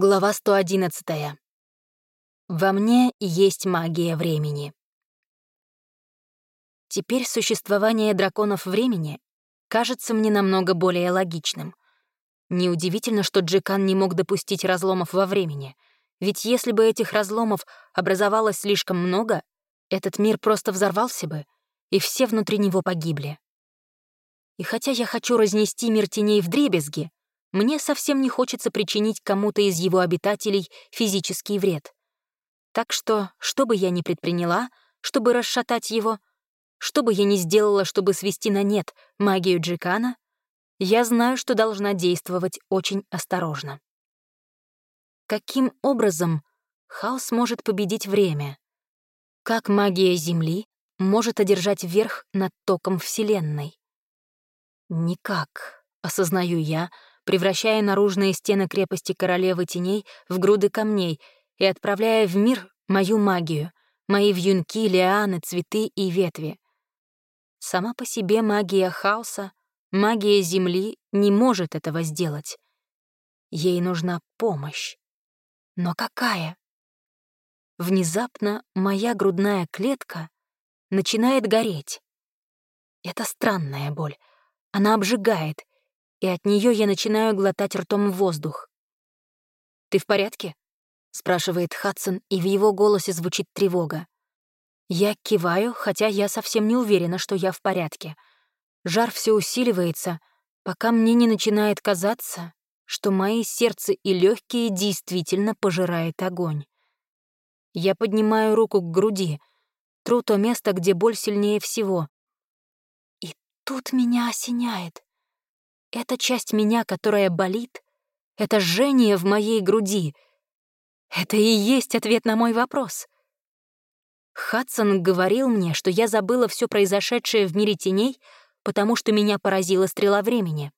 Глава 111. Во мне есть магия времени. Теперь существование драконов времени кажется мне намного более логичным. Неудивительно, что Джекан не мог допустить разломов во времени, ведь если бы этих разломов образовалось слишком много, этот мир просто взорвался бы, и все внутри него погибли. И хотя я хочу разнести мир теней в дребезги, мне совсем не хочется причинить кому-то из его обитателей физический вред. Так что, что бы я ни предприняла, чтобы расшатать его, что бы я ни сделала, чтобы свести на нет магию Джикана, я знаю, что должна действовать очень осторожно. Каким образом хаос может победить время? Как магия Земли может одержать верх над током Вселенной? Никак, осознаю я, превращая наружные стены крепости королевы теней в груды камней и отправляя в мир мою магию, мои вьюнки, лианы, цветы и ветви. Сама по себе магия хаоса, магия Земли не может этого сделать. Ей нужна помощь. Но какая? Внезапно моя грудная клетка начинает гореть. Это странная боль. Она обжигает, и от нее я начинаю глотать ртом воздух. «Ты в порядке?» — спрашивает Хадсон, и в его голосе звучит тревога. Я киваю, хотя я совсем не уверена, что я в порядке. Жар все усиливается, пока мне не начинает казаться, что мои сердце и легкие действительно пожирает огонь. Я поднимаю руку к груди, тру то место, где боль сильнее всего. И тут меня осеняет. Эта часть меня, которая болит, это жжение в моей груди. Это и есть ответ на мой вопрос. Хадсон говорил мне, что я забыла все произошедшее в мире теней, потому что меня поразила стрела времени.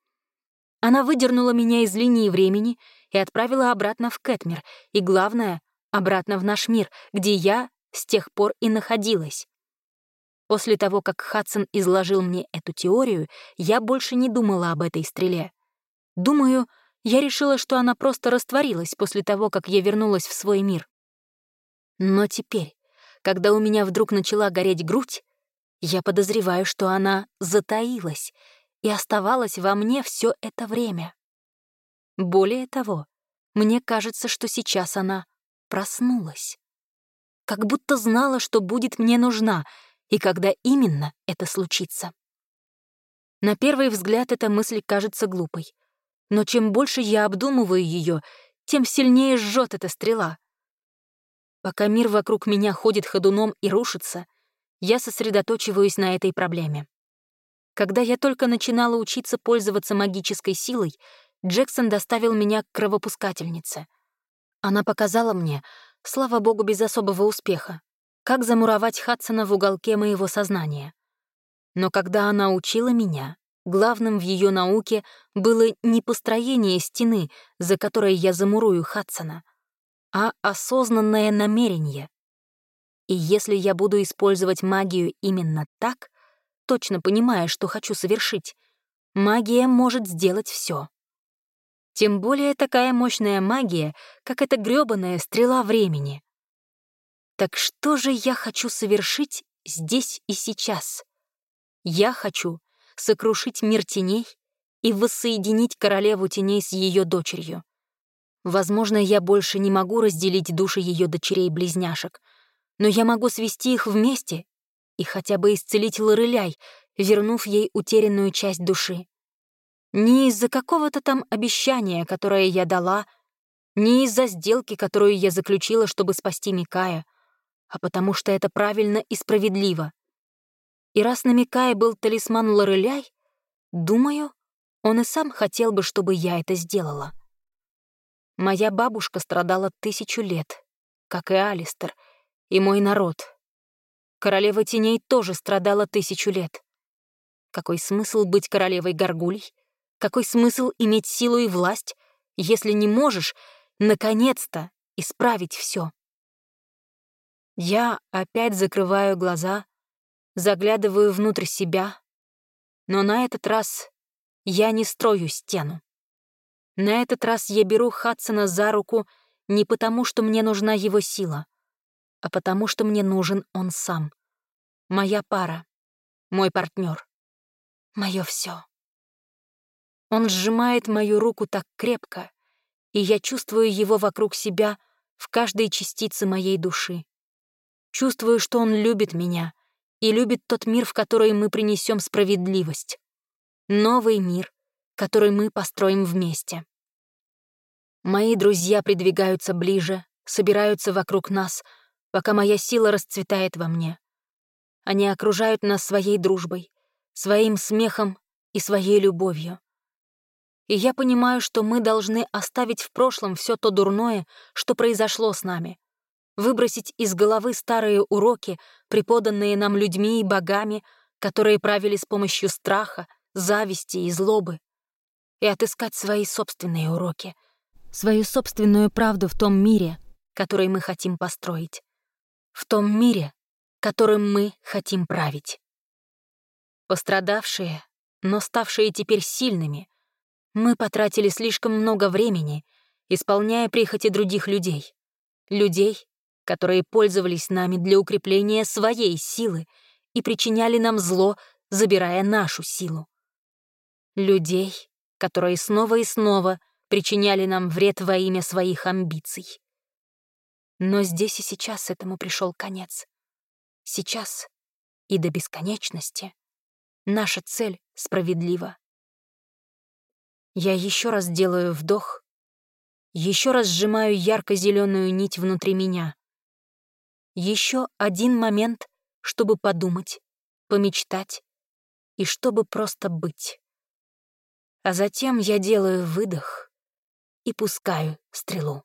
Она выдернула меня из линии времени и отправила обратно в Кэтмир, и, главное, обратно в наш мир, где я с тех пор и находилась. После того, как Хадсон изложил мне эту теорию, я больше не думала об этой стреле. Думаю, я решила, что она просто растворилась после того, как я вернулась в свой мир. Но теперь, когда у меня вдруг начала гореть грудь, я подозреваю, что она затаилась и оставалась во мне все это время. Более того, мне кажется, что сейчас она проснулась. Как будто знала, что будет мне нужна — и когда именно это случится. На первый взгляд эта мысль кажется глупой, но чем больше я обдумываю ее, тем сильнее жжет эта стрела. Пока мир вокруг меня ходит ходуном и рушится, я сосредоточиваюсь на этой проблеме. Когда я только начинала учиться пользоваться магической силой, Джексон доставил меня к кровопускательнице. Она показала мне, слава богу, без особого успеха, как замуровать Хадсона в уголке моего сознания. Но когда она учила меня, главным в ее науке было не построение стены, за которой я замурую Хадсона, а осознанное намерение. И если я буду использовать магию именно так, точно понимая, что хочу совершить, магия может сделать все. Тем более такая мощная магия, как эта грёбаная стрела времени. Так что же я хочу совершить здесь и сейчас? Я хочу сокрушить мир теней и воссоединить королеву теней с ее дочерью. Возможно, я больше не могу разделить души ее дочерей-близняшек, но я могу свести их вместе и хотя бы исцелить Лореляй, вернув ей утерянную часть души. Не из-за какого-то там обещания, которое я дала, не из-за сделки, которую я заключила, чтобы спасти Микая — а потому что это правильно и справедливо. И раз на Микае был талисман Лореляй, думаю, он и сам хотел бы, чтобы я это сделала. Моя бабушка страдала тысячу лет, как и Алистер, и мой народ. Королева теней тоже страдала тысячу лет. Какой смысл быть королевой горгулей? Какой смысл иметь силу и власть, если не можешь, наконец-то, исправить все? Я опять закрываю глаза, заглядываю внутрь себя, но на этот раз я не строю стену. На этот раз я беру Хадсона за руку не потому, что мне нужна его сила, а потому, что мне нужен он сам. Моя пара, мой партнер, мое все. Он сжимает мою руку так крепко, и я чувствую его вокруг себя в каждой частице моей души. Чувствую, что он любит меня и любит тот мир, в который мы принесем справедливость. Новый мир, который мы построим вместе. Мои друзья придвигаются ближе, собираются вокруг нас, пока моя сила расцветает во мне. Они окружают нас своей дружбой, своим смехом и своей любовью. И я понимаю, что мы должны оставить в прошлом все то дурное, что произошло с нами, выбросить из головы старые уроки, преподанные нам людьми и богами, которые правили с помощью страха, зависти и злобы, и отыскать свои собственные уроки — свою собственную правду в том мире, который мы хотим построить, в том мире, которым мы хотим править. Пострадавшие, но ставшие теперь сильными, мы потратили слишком много времени, исполняя прихоти других людей, людей, которые пользовались нами для укрепления своей силы и причиняли нам зло, забирая нашу силу. Людей, которые снова и снова причиняли нам вред во имя своих амбиций. Но здесь и сейчас этому пришел конец. Сейчас и до бесконечности наша цель справедлива. Я еще раз делаю вдох, еще раз сжимаю ярко-зеленую нить внутри меня. Еще один момент, чтобы подумать, помечтать и чтобы просто быть. А затем я делаю выдох — и пускаю стрелу.